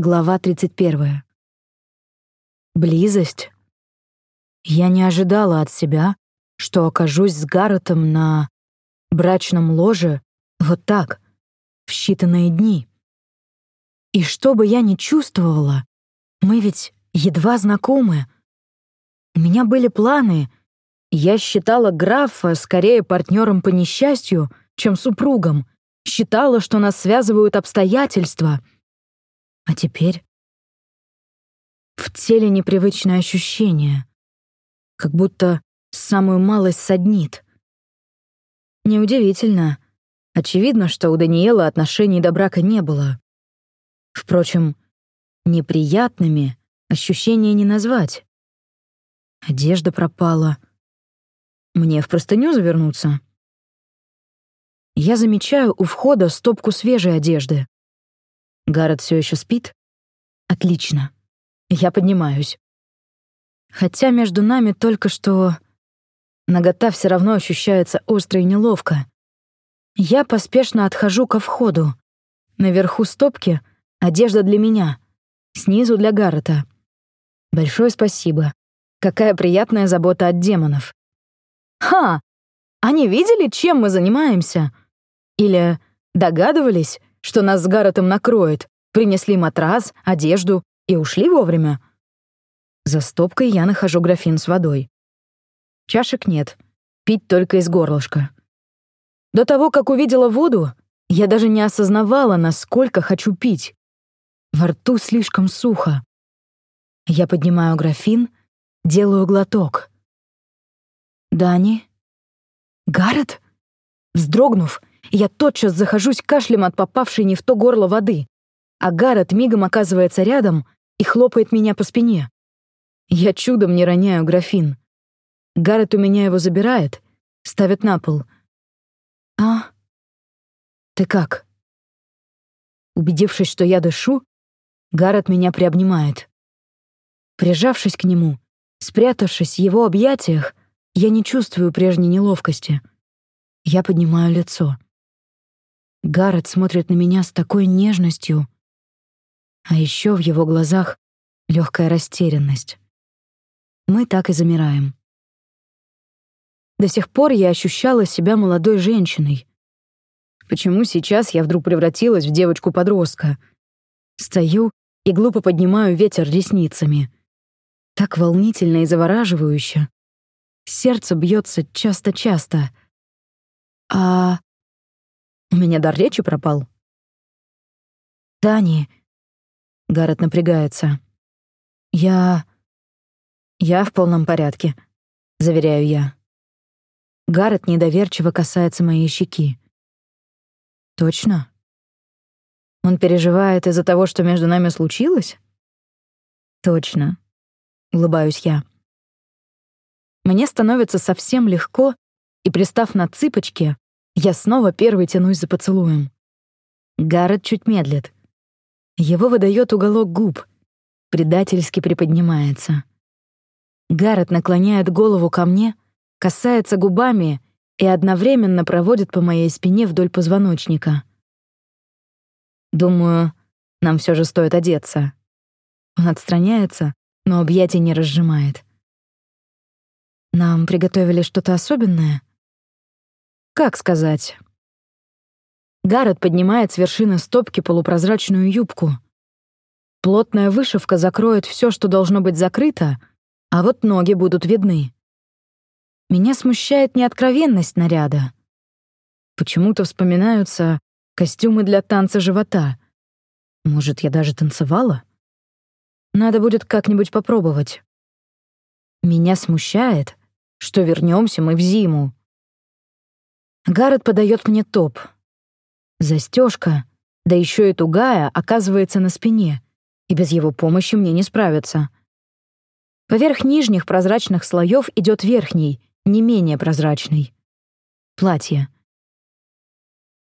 Глава 31. Близость. Я не ожидала от себя, что окажусь с Гарретом на брачном ложе вот так, в считанные дни. И что бы я ни чувствовала, мы ведь едва знакомы. У меня были планы. Я считала графа скорее партнером по несчастью, чем супругом. Считала, что нас связывают обстоятельства — а теперь в теле непривычное ощущение, как будто самую малость саднит. Неудивительно. Очевидно, что у Даниэла отношений до брака не было. Впрочем, неприятными ощущения не назвать. Одежда пропала. Мне в простыню завернуться? Я замечаю у входа стопку свежей одежды. Гаррет все еще спит? Отлично. Я поднимаюсь. Хотя между нами только что... Нагота все равно ощущается остро и неловко. Я поспешно отхожу ко входу. Наверху стопки — одежда для меня, снизу для Гаррета. Большое спасибо. Какая приятная забота от демонов. Ха! Они видели, чем мы занимаемся? Или догадывались, что нас с Гарретом накроет, принесли матрас, одежду и ушли вовремя. За стопкой я нахожу графин с водой. Чашек нет, пить только из горлышка. До того, как увидела воду, я даже не осознавала, насколько хочу пить. Во рту слишком сухо. Я поднимаю графин, делаю глоток. «Дани?» «Гаррет?» Вздрогнув, я тотчас захожусь кашлем от попавшей не в то горло воды, а Гаррет мигом оказывается рядом и хлопает меня по спине. Я чудом не роняю графин. Гаррет у меня его забирает, ставит на пол. «А? Ты как?» Убедившись, что я дышу, Гаррет меня приобнимает. Прижавшись к нему, спрятавшись в его объятиях, я не чувствую прежней неловкости. Я поднимаю лицо. Гаррет смотрит на меня с такой нежностью. А еще в его глазах легкая растерянность. Мы так и замираем. До сих пор я ощущала себя молодой женщиной. Почему сейчас я вдруг превратилась в девочку-подростка? Стою и глупо поднимаю ветер ресницами. Так волнительно и завораживающе. Сердце бьется часто-часто. А у меня дар речи пропал. Дани. Гаррет напрягается. Я... Я в полном порядке, заверяю я. Гаррет недоверчиво касается моей щеки. Точно? Он переживает из-за того, что между нами случилось? Точно. Улыбаюсь я. Мне становится совсем легко, и, пристав на цыпочки, я снова первый тянусь за поцелуем. Гаррет чуть медлит. Его выдает уголок губ. Предательски приподнимается. Гаррет наклоняет голову ко мне, касается губами и одновременно проводит по моей спине вдоль позвоночника. Думаю, нам все же стоит одеться. Он отстраняется, но объятия не разжимает. Нам приготовили что-то особенное? Как сказать? Гаррет поднимает с вершины стопки полупрозрачную юбку. Плотная вышивка закроет все, что должно быть закрыто, а вот ноги будут видны. Меня смущает неоткровенность наряда. Почему-то вспоминаются костюмы для танца живота. Может, я даже танцевала? Надо будет как-нибудь попробовать. Меня смущает, что вернемся мы в зиму. Гаррет подает мне топ. Застежка, да еще и тугая, оказывается на спине, и без его помощи мне не справиться. Поверх нижних прозрачных слоев идет верхний, не менее прозрачный. Платье.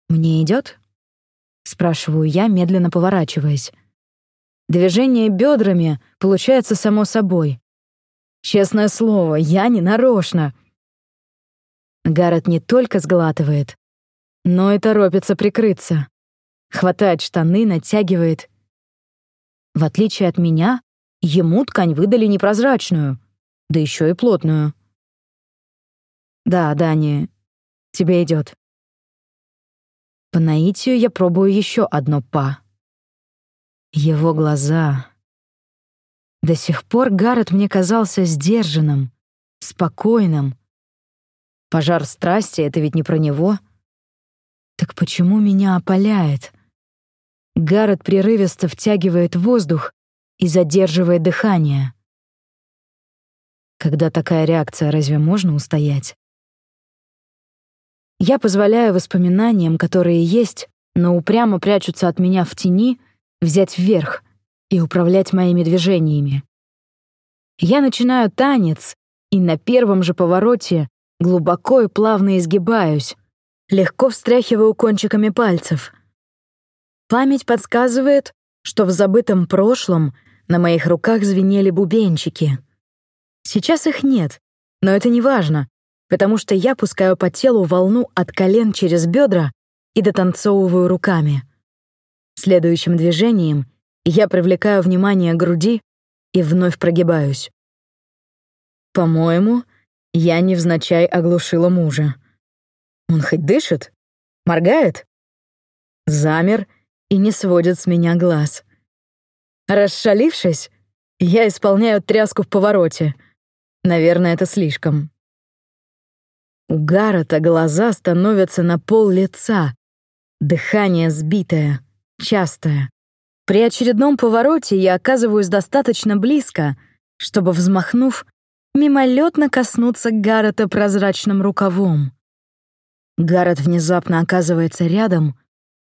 «Мне идет? спрашиваю я, медленно поворачиваясь. Движение бедрами получается само собой. Честное слово, я не нарочно. Гаррет не только сглатывает, но и торопится прикрыться. Хватает штаны, натягивает. В отличие от меня, ему ткань выдали непрозрачную, да еще и плотную. Да, Дани, тебе идет. По наитию я пробую еще одно па. Его глаза. До сих пор Гаррет мне казался сдержанным, спокойным. Пожар страсти — это ведь не про него. Так почему меня опаляет? Гаррет прерывисто втягивает воздух и задерживает дыхание. Когда такая реакция, разве можно устоять? Я позволяю воспоминаниям, которые есть, но упрямо прячутся от меня в тени, взять вверх и управлять моими движениями. Я начинаю танец, и на первом же повороте глубоко и плавно изгибаюсь, легко встряхиваю кончиками пальцев. Память подсказывает, что в забытом прошлом на моих руках звенели бубенчики. Сейчас их нет, но это не важно потому что я пускаю по телу волну от колен через бедра и дотанцовываю руками. Следующим движением я привлекаю внимание груди и вновь прогибаюсь. По-моему, я невзначай оглушила мужа. Он хоть дышит? Моргает? Замер и не сводит с меня глаз. Расшалившись, я исполняю тряску в повороте. Наверное, это слишком. У Гаррета глаза становятся на пол лица, дыхание сбитое, частое. При очередном повороте я оказываюсь достаточно близко, чтобы, взмахнув, мимолетно коснуться Гаррета прозрачным рукавом. Гаррет внезапно оказывается рядом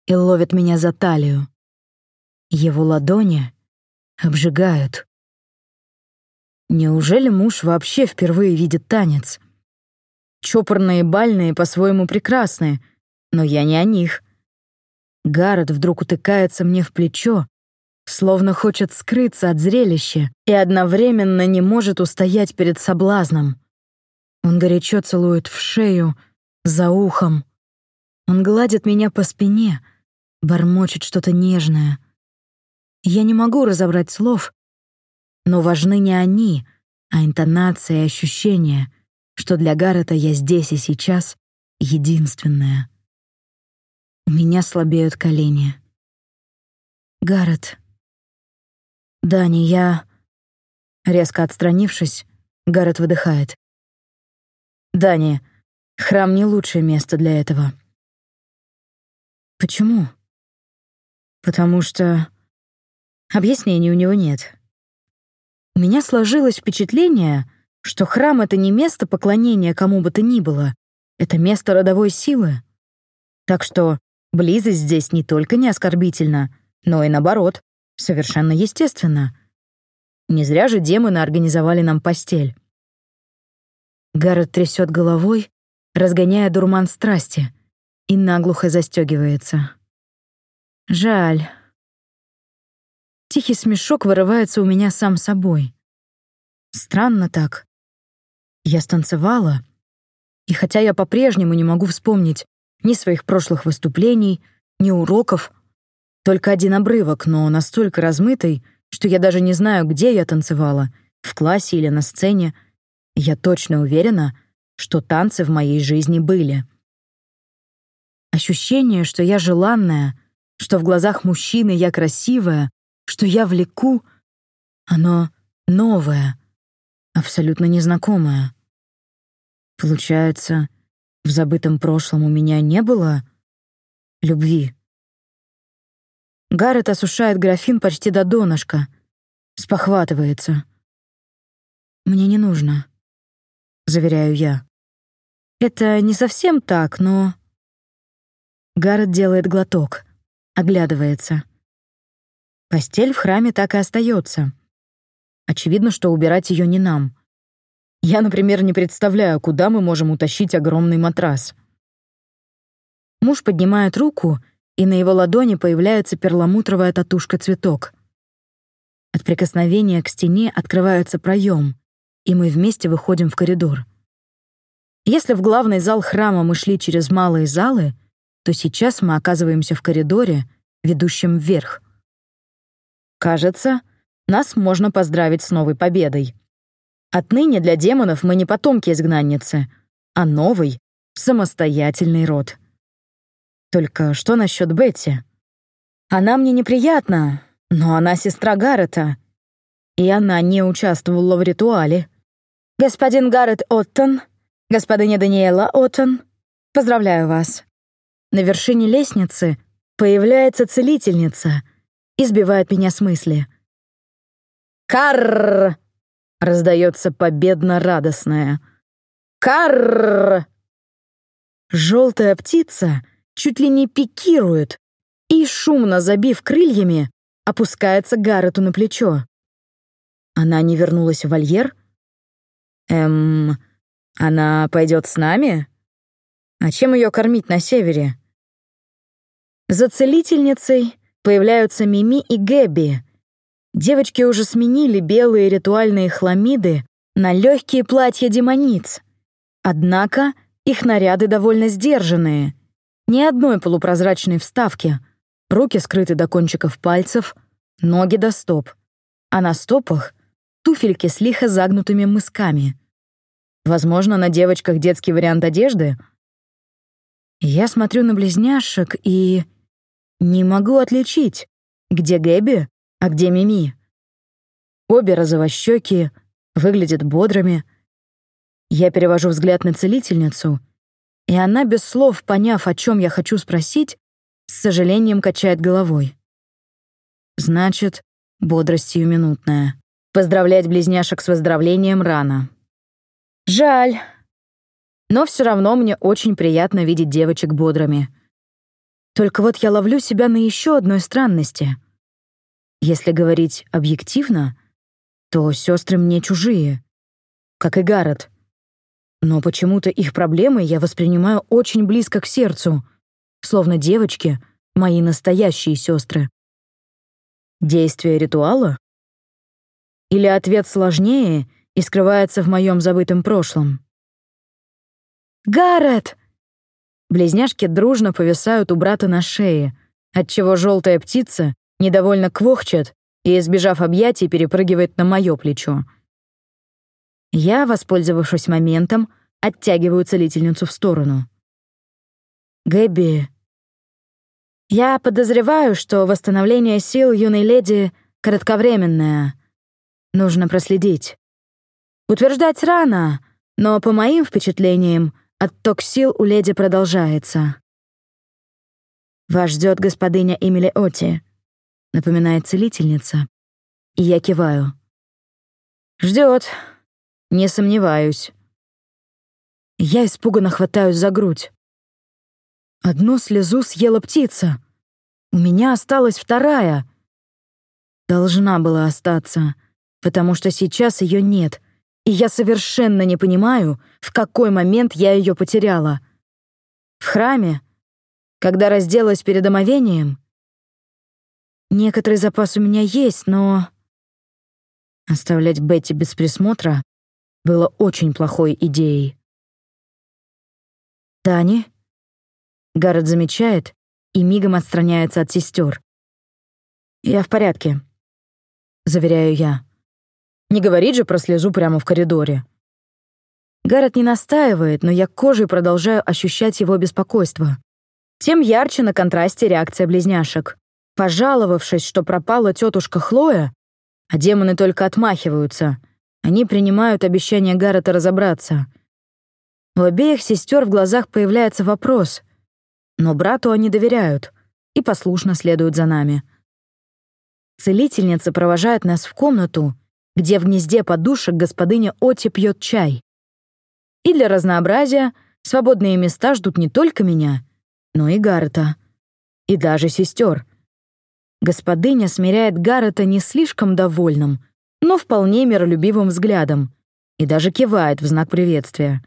и ловит меня за талию. Его ладони обжигают. Неужели муж вообще впервые видит танец? Чопорные бальные по-своему прекрасные, но я не о них. Гаррет вдруг утыкается мне в плечо, словно хочет скрыться от зрелища и одновременно не может устоять перед соблазном. Он горячо целует в шею, за ухом. Он гладит меня по спине, бормочет что-то нежное. Я не могу разобрать слов, но важны не они, а интонация и ощущения — что для Гаррета я здесь и сейчас единственная. У меня слабеют колени. Гаррет. Дани, я... Резко отстранившись, Гаррет выдыхает. Дани, храм не лучшее место для этого. Почему? Потому что... Объяснений у него нет. У меня сложилось впечатление, что храм — это не место поклонения кому бы то ни было, это место родовой силы. Так что близость здесь не только не оскорбительна, но и наоборот, совершенно естественно. Не зря же демоны организовали нам постель. Гаррет трясет головой, разгоняя дурман страсти, и наглухо застегивается. Жаль. Тихий смешок вырывается у меня сам собой. Странно так. Я станцевала, и хотя я по-прежнему не могу вспомнить ни своих прошлых выступлений, ни уроков, только один обрывок, но настолько размытый, что я даже не знаю, где я танцевала, в классе или на сцене, я точно уверена, что танцы в моей жизни были. Ощущение, что я желанная, что в глазах мужчины я красивая, что я влеку, оно новое, абсолютно незнакомая. Получается, в забытом прошлом у меня не было любви. Гаррет осушает графин почти до донышка, спохватывается. «Мне не нужно», — заверяю я. «Это не совсем так, но...» Гаррет делает глоток, оглядывается. Постель в храме так и остается. Очевидно, что убирать ее не нам. Я, например, не представляю, куда мы можем утащить огромный матрас. Муж поднимает руку, и на его ладони появляется перламутровая татушка-цветок. От прикосновения к стене открывается проем, и мы вместе выходим в коридор. Если в главный зал храма мы шли через малые залы, то сейчас мы оказываемся в коридоре, ведущем вверх. Кажется, нас можно поздравить с новой победой. Отныне для демонов мы не потомки изгнанницы, а новый, самостоятельный род. Только что насчет Бетти? Она мне неприятна, но она сестра Гаррета, и она не участвовала в ритуале. Господин Гаррет Оттон, господиня Даниэла Оттон, поздравляю вас. На вершине лестницы появляется целительница и сбивает меня с мысли. «Карр!» — раздается победно-радостная. «Карр!» Желтая птица чуть ли не пикирует и, шумно забив крыльями, опускается Гаррету на плечо. Она не вернулась в вольер? Эм, она пойдет с нами? А чем ее кормить на севере? За целительницей появляются Мими и Гэби. Девочки уже сменили белые ритуальные хламиды на легкие платья демониц. Однако их наряды довольно сдержанные. Ни одной полупрозрачной вставки. Руки скрыты до кончиков пальцев, ноги до стоп. А на стопах — туфельки с лихо загнутыми мысками. Возможно, на девочках детский вариант одежды. Я смотрю на близняшек и... не могу отличить, где Гэби, а где Мими. Обе розовощёкие, выглядят бодрыми. Я перевожу взгляд на целительницу, и она, без слов поняв, о чем я хочу спросить, с сожалением качает головой. Значит, бодрость сиюминутная. Поздравлять близняшек с выздоровлением рано. Жаль. Но все равно мне очень приятно видеть девочек бодрыми. Только вот я ловлю себя на еще одной странности. Если говорить объективно, то сестры мне чужие, как и Гаррет. Но почему-то их проблемы я воспринимаю очень близко к сердцу, словно девочки — мои настоящие сестры. Действие ритуала? Или ответ сложнее и скрывается в моем забытом прошлом? «Гаррет!» Близняшки дружно повисают у брата на шее, отчего желтая птица недовольно квохчет и, избежав объятий, перепрыгивает на мое плечо. Я, воспользовавшись моментом, оттягиваю целительницу в сторону. «Гэби, я подозреваю, что восстановление сил юной леди кратковременное. Нужно проследить. Утверждать рано, но по моим впечатлениям, отток сил у леди продолжается. «Вас ждет господыня Эмили Оти», — напоминает целительница. И я киваю. Ждет, не сомневаюсь. Я испуганно хватаюсь за грудь. Одну слезу съела птица. У меня осталась вторая. Должна была остаться, потому что сейчас ее нет, и я совершенно не понимаю, в какой момент я ее потеряла. В храме? Когда разделась перед омовением? Некоторый запас у меня есть, но... Оставлять Бетти без присмотра было очень плохой идеей. «Дани?» Гаррет замечает и мигом отстраняется от сестер. «Я в порядке», — заверяю я. «Не говорит же про слезу прямо в коридоре». Гаррет не настаивает, но я кожей продолжаю ощущать его беспокойство. Тем ярче на контрасте реакция близняшек. Пожаловавшись, что пропала тетушка Хлоя, а демоны только отмахиваются, они принимают обещание Гаррета разобраться. У обеих сестер в глазах появляется вопрос — но брату они доверяют и послушно следуют за нами. Целительница провожает нас в комнату, где в гнезде подушек господыня Оти пьет чай. И для разнообразия свободные места ждут не только меня, но и Гаррета. И даже сестер. Господыня смиряет Гаррета не слишком довольным, но вполне миролюбивым взглядом и даже кивает в знак приветствия.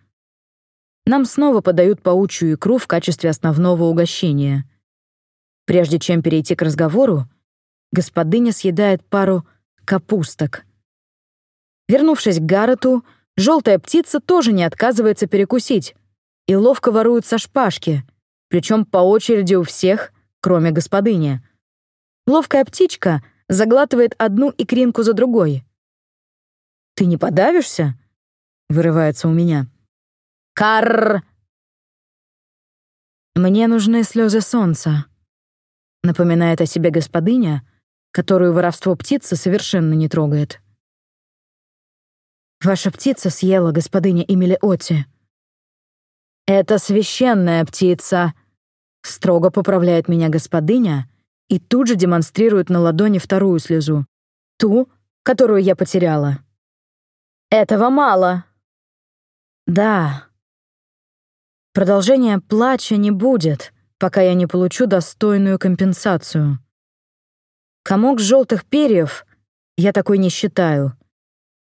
Нам снова подают паучью икру в качестве основного угощения. Прежде чем перейти к разговору, господыня съедает пару капусток. Вернувшись к Гаррету, желтая птица тоже не отказывается перекусить и ловко ворует со шпажки, причем по очереди у всех, кроме господыни. Ловкая птичка заглатывает одну икринку за другой. «Ты не подавишься?» — вырывается у меня. «Карр!» «Мне нужны слезы солнца», — напоминает о себе господыня, которую воровство птицы совершенно не трогает. «Ваша птица съела господыня Эмили Отти». «Это священная птица», — строго поправляет меня господыня и тут же демонстрирует на ладони вторую слезу, ту, которую я потеряла. «Этого мало». «Да», Продолжения плача не будет, пока я не получу достойную компенсацию. Комок желтых перьев я такой не считаю.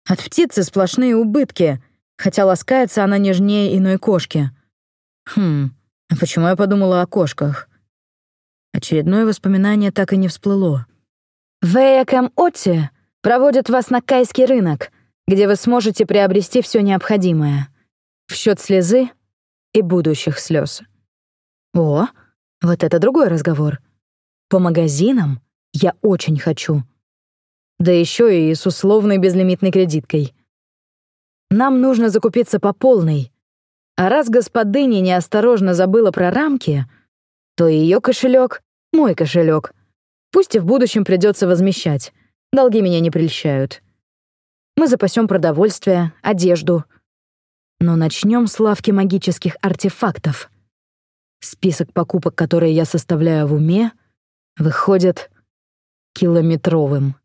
От птицы сплошные убытки, хотя ласкается она нежнее иной кошки. Хм, а почему я подумала о кошках? Очередное воспоминание так и не всплыло. В Эякэм Отти проводят вас на Кайский рынок, где вы сможете приобрести все необходимое. В счет слезы и будущих слез. О, вот это другой разговор. По магазинам я очень хочу. Да еще и с условной безлимитной кредиткой. Нам нужно закупиться по полной. А раз господыня неосторожно забыла про рамки, то ее кошелек — мой кошелек. Пусть и в будущем придется возмещать. Долги меня не прельщают. Мы запасем продовольствие, одежду — но начнем с лавки магических артефактов. Список покупок, которые я составляю в уме, выходит километровым.